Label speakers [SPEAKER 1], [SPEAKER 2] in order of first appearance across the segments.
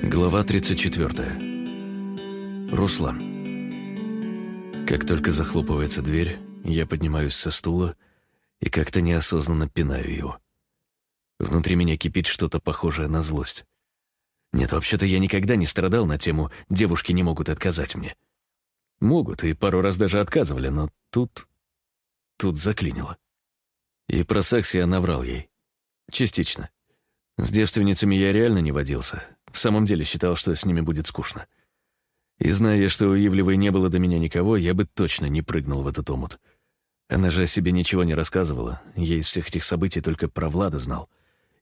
[SPEAKER 1] Глава 34. Руслан. Как только захлопывается дверь, я поднимаюсь со стула и как-то неосознанно пинаю его. Внутри меня кипит что-то похожее на злость. Нет, вообще-то я никогда не страдал на тему «девушки не могут отказать мне». Могут, и пару раз даже отказывали, но тут... тут заклинило. И про секс я наврал ей. Частично. С девственницами я реально не водился. В самом деле считал, что с ними будет скучно. И зная, что у Ивлевой не было до меня никого, я бы точно не прыгнул в этот омут. Она же о себе ничего не рассказывала. Я из всех этих событий только про Влада знал.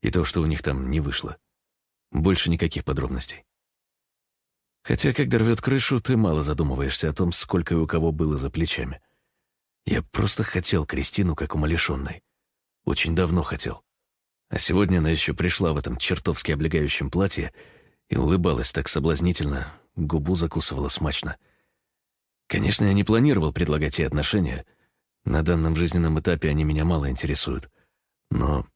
[SPEAKER 1] И то, что у них там не вышло. Больше никаких подробностей. Хотя, когда рвет крышу, ты мало задумываешься о том, сколько и у кого было за плечами. Я просто хотел Кристину как умалишенной. Очень давно хотел. А сегодня она еще пришла в этом чертовски облегающем платье и улыбалась так соблазнительно, губу закусывала смачно. Конечно, я не планировал предлагать ей отношения. На данном жизненном этапе они меня мало интересуют. Но,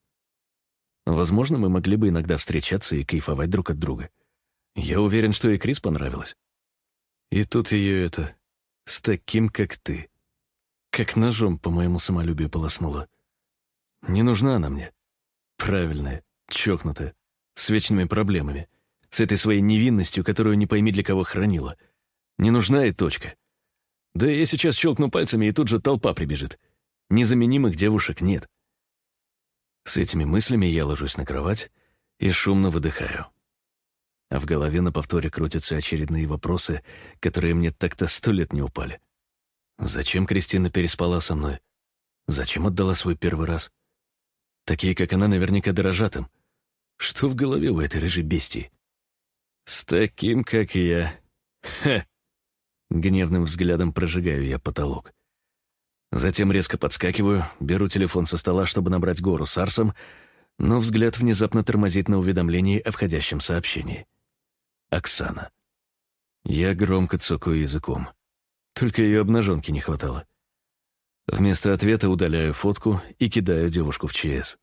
[SPEAKER 1] возможно, мы могли бы иногда встречаться и кайфовать друг от друга. Я уверен, что и Крис понравилось. И тут ее это... с таким, как ты. Как ножом по моему самолюбию полоснула. Не нужна она мне. Правильная, чокнутая, с вечными проблемами, с этой своей невинностью, которую не пойми для кого хранила. Не нужна и точка. Да я сейчас щелкну пальцами, и тут же толпа прибежит. Незаменимых девушек нет. С этими мыслями я ложусь на кровать и шумно выдыхаю. А в голове на повторе крутятся очередные вопросы, которые мне так-то сто лет не упали. Зачем Кристина переспала со мной? Зачем отдала свой первый раз? Такие, как она, наверняка дорожат им. Что в голове у этой рыжей бестии? С таким, как я. Ха! Гневным взглядом прожигаю я потолок. Затем резко подскакиваю, беру телефон со стола, чтобы набрать гору с Арсом, но взгляд внезапно тормозит на уведомлении о входящем сообщении. Оксана. Я громко цокаю языком. Только ее обнаженки не хватало. Вместо ответа удаляю фотку и кидаю девушку в ЧС.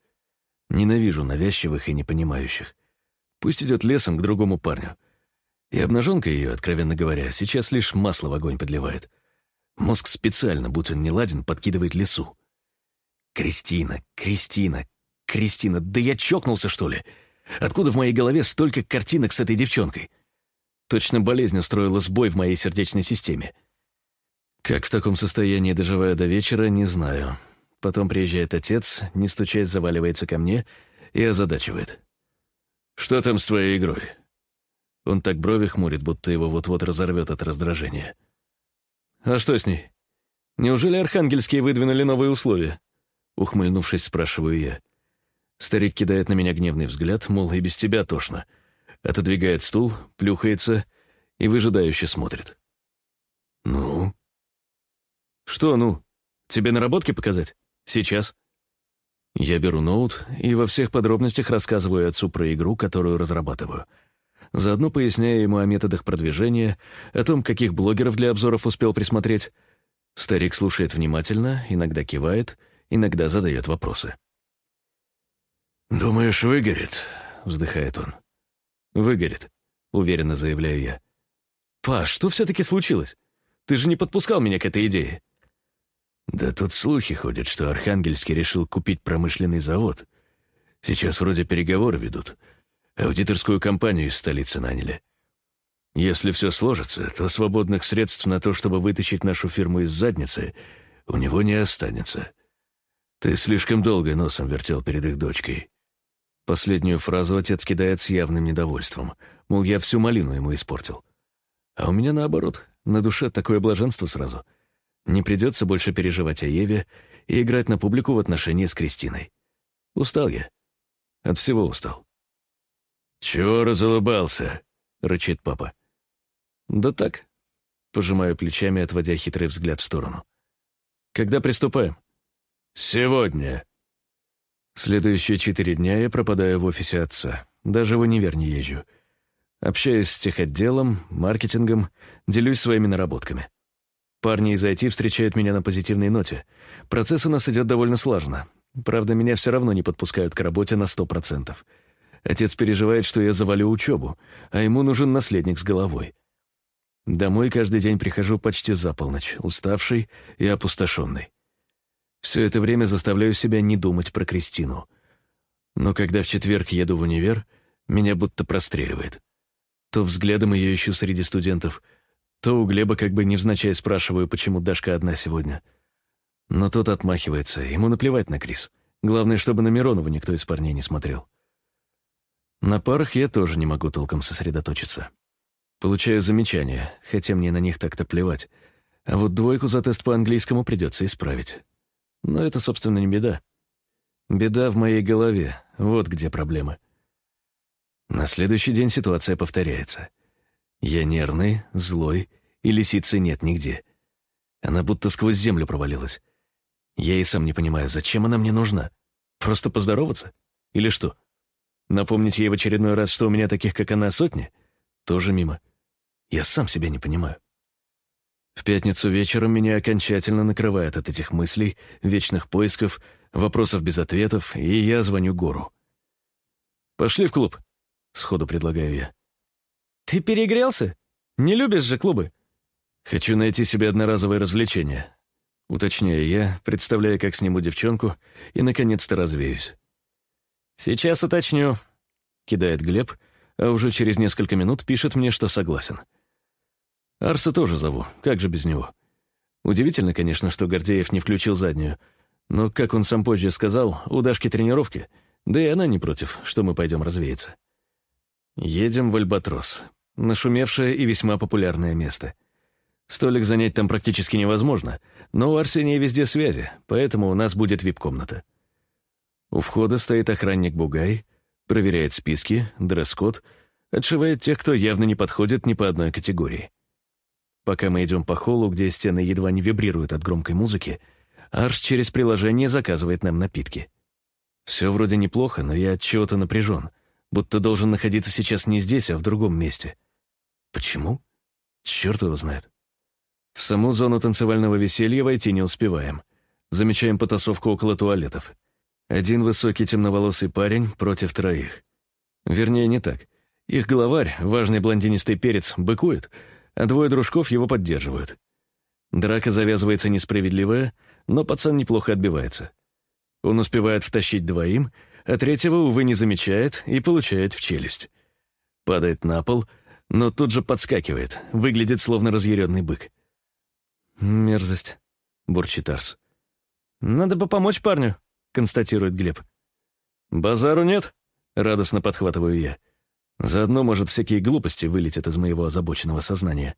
[SPEAKER 1] Ненавижу навязчивых и непонимающих. Пусть идет лесом к другому парню. И обнаженка ее, откровенно говоря, сейчас лишь масло в огонь подливает. Мозг специально, будто не ладен, подкидывает лесу. Кристина, Кристина, Кристина, да я чокнулся, что ли? Откуда в моей голове столько картинок с этой девчонкой? Точно болезнь устроила сбой в моей сердечной системе. Как в таком состоянии доживаю до вечера, не знаю. Потом приезжает отец, не стучать, заваливается ко мне и озадачивает. «Что там с твоей игрой?» Он так брови хмурит, будто его вот-вот разорвет от раздражения. «А что с ней? Неужели архангельские выдвинули новые условия?» Ухмыльнувшись, спрашиваю я. Старик кидает на меня гневный взгляд, мол, и без тебя тошно. Отодвигает стул, плюхается и выжидающе смотрит. «Ну?» «Что «ну»? Тебе наработки показать? Сейчас?» Я беру ноут и во всех подробностях рассказываю отцу про игру, которую разрабатываю. Заодно поясняю ему о методах продвижения, о том, каких блогеров для обзоров успел присмотреть. Старик слушает внимательно, иногда кивает, иногда задает вопросы. «Думаешь, выгорит?» — вздыхает он. «Выгорит», — уверенно заявляю я. «Па, что все-таки случилось? Ты же не подпускал меня к этой идее». Да тут слухи ходят, что Архангельский решил купить промышленный завод. Сейчас вроде переговоры ведут. Аудиторскую компанию из столицы наняли. Если все сложится, то свободных средств на то, чтобы вытащить нашу фирму из задницы, у него не останется. Ты слишком долго носом вертел перед их дочкой. Последнюю фразу отец кидает с явным недовольством, мол, я всю малину ему испортил. А у меня наоборот, на душе такое блаженство сразу — не придется больше переживать о Еве и играть на публику в отношении с Кристиной. Устал я. От всего устал. «Чего разулыбался?» — рычит папа. «Да так», — пожимаю плечами, отводя хитрый взгляд в сторону. «Когда приступаем?» «Сегодня». Следующие четыре дня я пропадаю в офисе отца. Даже в универ не езжу. Общаюсь с техотделом, маркетингом, делюсь своими наработками. Парни из IT встречают меня на позитивной ноте. Процесс у нас идет довольно слаженно. Правда, меня все равно не подпускают к работе на сто процентов. Отец переживает, что я завалю учебу, а ему нужен наследник с головой. Домой каждый день прихожу почти за полночь, уставший и опустошенный. Все это время заставляю себя не думать про Кристину. Но когда в четверг еду в универ, меня будто простреливает. То взглядом ее ищу среди студентов, то у Глеба как бы невзначай спрашиваю, почему Дашка одна сегодня. Но тот отмахивается, ему наплевать на Крис. Главное, чтобы на Миронова никто из парней не смотрел. На парах я тоже не могу толком сосредоточиться. Получаю замечания, хотя мне на них так-то плевать. А вот двойку за тест по английскому придется исправить. Но это, собственно, не беда. Беда в моей голове, вот где проблемы. На следующий день ситуация повторяется. Я нервный, злой, и лисицы нет нигде. Она будто сквозь землю провалилась. Я и сам не понимаю, зачем она мне нужна. Просто поздороваться? Или что? Напомнить ей в очередной раз, что у меня таких, как она, сотни? Тоже мимо. Я сам себя не понимаю. В пятницу вечером меня окончательно накрывает от этих мыслей, вечных поисков, вопросов без ответов, и я звоню Гору. «Пошли в клуб», — сходу предлагаю я.
[SPEAKER 2] «Ты перегрелся? Не любишь же клубы?»
[SPEAKER 1] «Хочу найти себе одноразовое развлечение», — уточняю я, представляя, как сниму девчонку, и, наконец-то, развеюсь.
[SPEAKER 2] «Сейчас уточню», — кидает Глеб, а уже через несколько минут пишет мне, что согласен.
[SPEAKER 1] Арса тоже зову, как же без него. Удивительно, конечно, что Гордеев не включил заднюю, но, как он сам позже сказал, у Дашки тренировки, да и она не против, что мы пойдем развеяться. Едем в Альбатрос, нашумевшее и весьма популярное место. Столик занять там практически невозможно, но у Арсения везде связи, поэтому у нас будет вип-комната. У входа стоит охранник Бугай, проверяет списки, дресс-код, отшивает тех, кто явно не подходит ни по одной категории. Пока мы идем по холлу, где стены едва не вибрируют от громкой музыки, Арш через приложение заказывает нам напитки. Все вроде неплохо, но я от чего-то напряжен, будто должен находиться сейчас не здесь, а в другом месте. Почему? Черт его знает. В саму зону танцевального веселья войти не успеваем. Замечаем потасовку около туалетов. Один высокий темноволосый парень против троих. Вернее, не так. Их главарь, важный блондинистый перец, быкует, а двое дружков его поддерживают. Драка завязывается несправедливая, но пацан неплохо отбивается. Он успевает втащить двоим, а третьего, увы, не замечает и получает в челюсть. Падает на пол, но тут же подскакивает, выглядит словно разъяренный бык.
[SPEAKER 2] «Мерзость», — бурчит Арс. «Надо бы помочь парню», — констатирует Глеб.
[SPEAKER 1] «Базару нет?» — радостно подхватываю я. Заодно, может, всякие глупости вылетят из моего озабоченного сознания.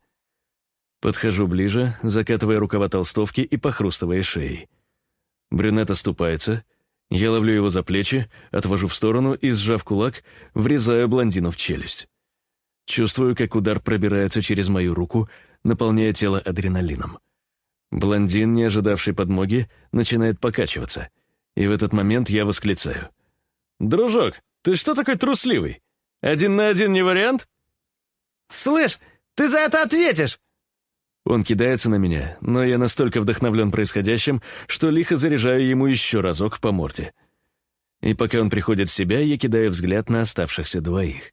[SPEAKER 1] Подхожу ближе, закатывая рукава толстовки и похрустывая шеей. Брюнет оступается, я ловлю его за плечи, отвожу в сторону и, сжав кулак, врезаю блондину в челюсть. Чувствую, как удар пробирается через мою руку, наполняя тело адреналином. Блондин, не ожидавший подмоги, начинает покачиваться — и в этот момент я восклицаю. «Дружок, ты что такой трусливый? Один на один не вариант?»
[SPEAKER 2] «Слышь, ты за это ответишь!»
[SPEAKER 1] Он кидается на меня, но я настолько вдохновлен происходящим, что лихо заряжаю ему еще разок по морде. И пока он приходит в себя, я кидаю взгляд на оставшихся двоих.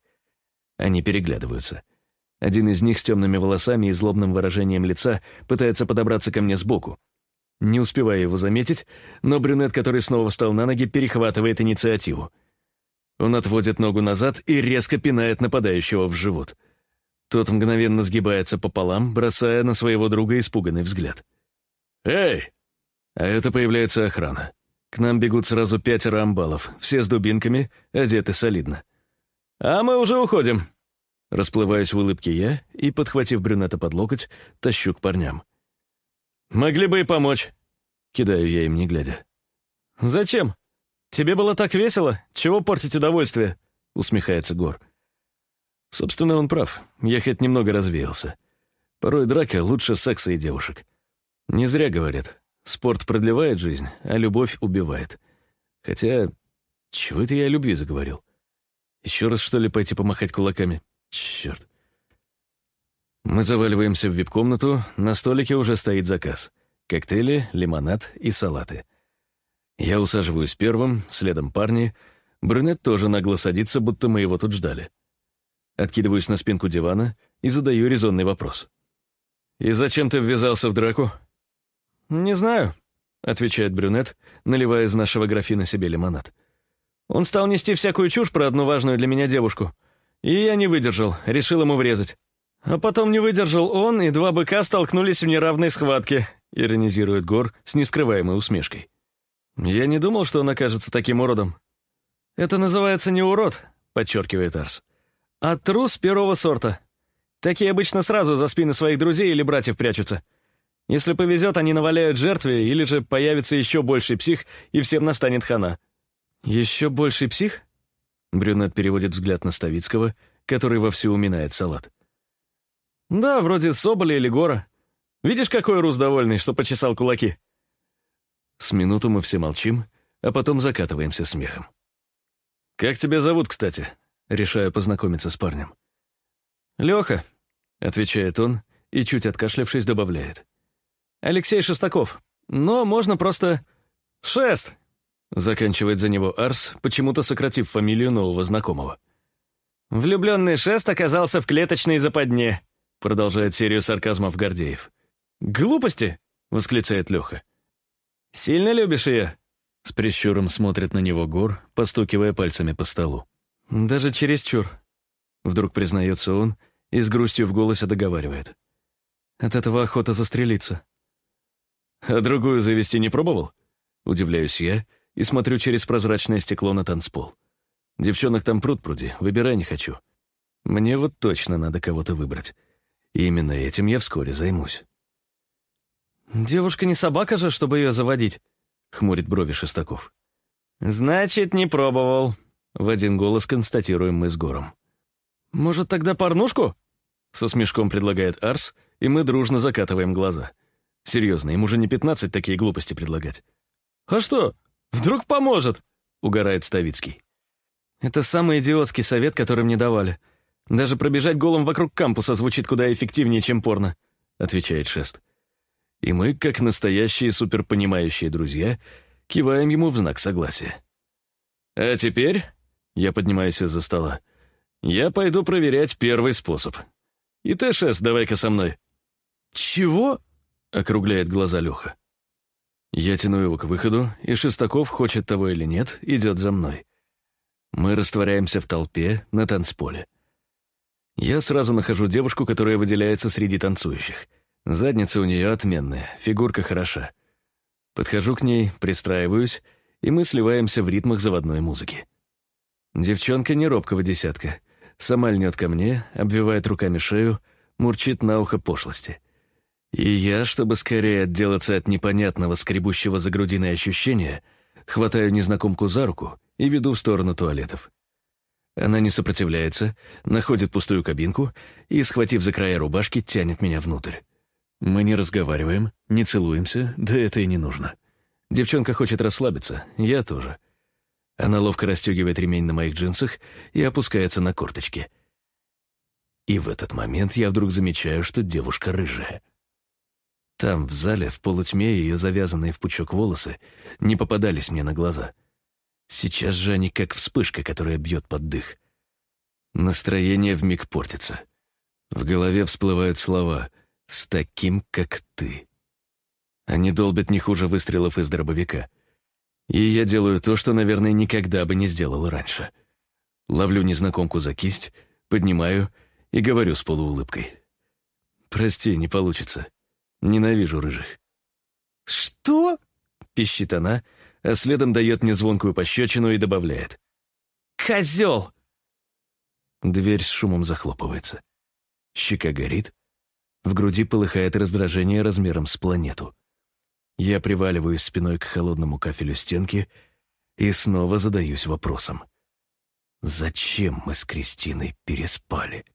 [SPEAKER 1] Они переглядываются. Один из них с темными волосами и злобным выражением лица пытается подобраться ко мне сбоку, не успевая его заметить, но брюнет, который снова встал на ноги, перехватывает инициативу. Он отводит ногу назад и резко пинает нападающего в живот. Тот мгновенно сгибается пополам, бросая на своего друга испуганный взгляд. «Эй!» А это появляется охрана. К нам бегут сразу пятеро амбалов, все с дубинками, одеты солидно. «А мы уже уходим!» Расплываюсь в улыбке я и, подхватив брюнета под локоть, тащу к парням. «Могли бы и помочь», — кидаю я им, не глядя.
[SPEAKER 2] «Зачем? Тебе было так весело? Чего портить удовольствие?» — усмехается Гор.
[SPEAKER 1] Собственно, он прав. Я хоть немного развеялся. Порой драка лучше секса и девушек. Не зря говорят. Спорт продлевает жизнь, а любовь убивает. Хотя, чего это я о любви заговорил? Еще раз, что ли, пойти помахать кулаками? Черт. Мы заваливаемся в вип-комнату, на столике уже стоит заказ. Коктейли, лимонад и салаты. Я усаживаюсь первым, следом парни,
[SPEAKER 2] Брюнет тоже нагло садится, будто мы его тут ждали. Откидываюсь на спинку дивана и задаю резонный вопрос. «И зачем ты ввязался в драку?» «Не знаю», — отвечает брюнет, наливая из нашего графина себе лимонад. «Он стал нести всякую чушь про одну важную для меня девушку. И я не выдержал, решил ему врезать. А потом не выдержал он, и два быка столкнулись в неравной схватке», — иронизирует Гор с нескрываемой усмешкой. «Я не думал, что он окажется таким уродом». «Это называется не урод», — подчеркивает Арс, «а трус первого сорта. Такие обычно сразу за спины своих друзей или братьев прячутся. Если повезет, они наваляют жертве, или же появится еще больший псих, и всем настанет хана». «Еще больший псих?» Брюнет переводит взгляд на Ставицкого, который вовсю уминает салат. «Да, вроде Соболя или Гора. Видишь, какой Рус довольный, что почесал кулаки?» С минуту мы все молчим, а потом закатываемся смехом. «Как тебя зовут, кстати?» Решаю познакомиться с парнем. «Леха», — отвечает он и, чуть откашлявшись, добавляет. «Алексей Шестаков. Но можно просто... Шест!» Заканчивает за него Арс, почему-то сократив фамилию нового знакомого. «Влюбленный Шест оказался в клеточной западне», продолжает серию сарказмов Гордеев. «Глупости!» — восклицает Леха. «Сильно любишь ее?» С прищуром смотрит на него Гор, постукивая пальцами по столу. «Даже чересчур», — вдруг признается он и с грустью в голосе договаривает. «От этого охота застрелиться». «А другую завести не пробовал?» Удивляюсь я и смотрю через прозрачное стекло на танцпол. Девчонок там пруд пруди, выбирай не хочу. Мне вот точно надо кого-то выбрать. И именно этим я вскоре займусь. «Девушка не собака же, чтобы ее заводить», — хмурит брови Шестаков. «Значит, не пробовал», — в один голос констатируем мы с Гором. «Может, тогда порнушку?» — со смешком предлагает Арс, и мы дружно закатываем глаза. Серьезно, ему же не пятнадцать такие глупости предлагать. «А что? Вдруг поможет?» — угорает Ставицкий. «Это самый идиотский совет, который мне давали. Даже пробежать голым вокруг кампуса звучит куда эффективнее, чем порно», — отвечает Шест. И мы, как настоящие суперпонимающие друзья, киваем ему в знак согласия. «А теперь...» — я поднимаюсь из-за стола. «Я пойду проверять первый способ. И ты, Шест, давай-ка со мной». «Чего?» — округляет глаза Леха. Я тяну его к выходу, и Шестаков, хочет того или нет, идет за мной. Мы растворяемся в толпе на танцполе. Я сразу нахожу девушку, которая выделяется среди танцующих. Задница у нее отменная, фигурка хороша. Подхожу к ней, пристраиваюсь, и мы сливаемся в ритмах заводной музыки. Девчонка не робкого десятка. Сама льнет ко мне, обвивает руками шею, мурчит на ухо пошлости. И я, чтобы скорее отделаться от непонятного скребущего за грудиной ощущения, хватаю незнакомку за руку и веду в сторону туалетов. Она не сопротивляется, находит пустую кабинку и, схватив за края рубашки, тянет меня внутрь. Мы не разговариваем, не целуемся, да это и не нужно. Девчонка хочет расслабиться, я тоже. Она ловко расстегивает ремень на моих джинсах и опускается на корточки. И в этот момент я вдруг замечаю, что девушка рыжая. Там, в зале, в полутьме, ее завязанные в пучок волосы не попадались мне на глаза — Сейчас же они как вспышка, которая бьет под дых. Настроение вмиг портится. В голове всплывают слова «с таким, как ты». Они долбят не хуже выстрелов из дробовика. И я делаю то, что, наверное, никогда бы не сделал раньше. Ловлю незнакомку за кисть, поднимаю и говорю с полуулыбкой. «Прости, не получится. Ненавижу рыжих». «Что?» — пищит она, — а следом дает мне звонкую пощечину и добавляет. «Козел!» Дверь с шумом захлопывается. Щека горит. В груди полыхает раздражение размером с планету. Я приваливаюсь спиной к холодному кафелю стенки и снова задаюсь вопросом. Зачем мы с Кристиной переспали?